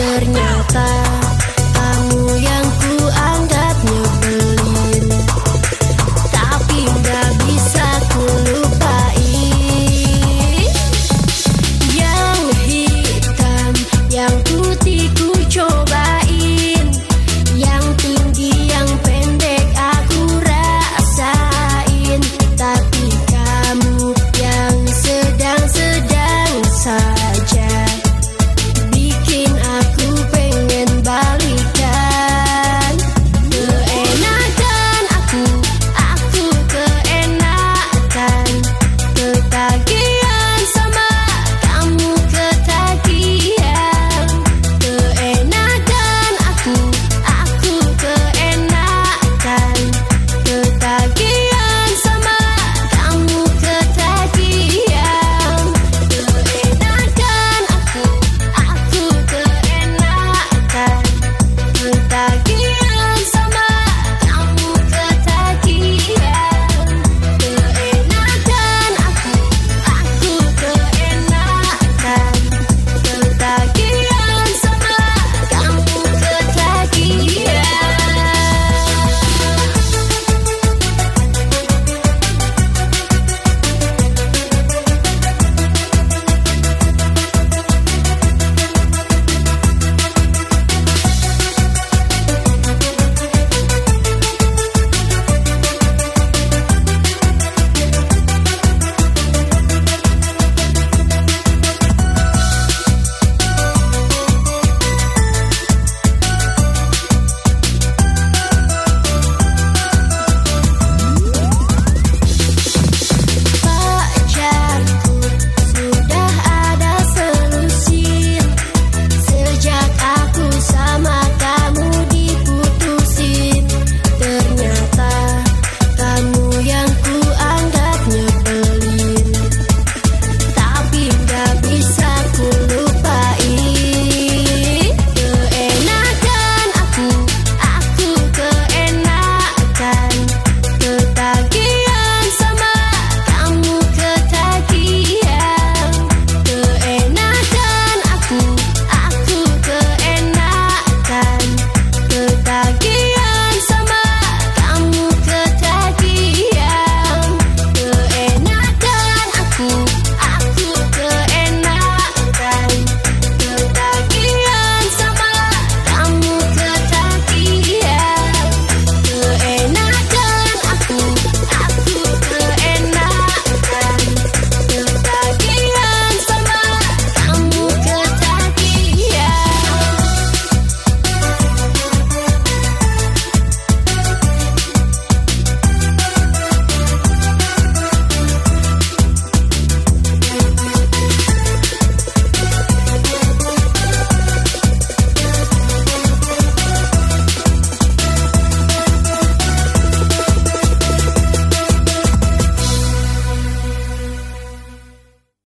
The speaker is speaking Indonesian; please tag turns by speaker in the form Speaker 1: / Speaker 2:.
Speaker 1: ternyata.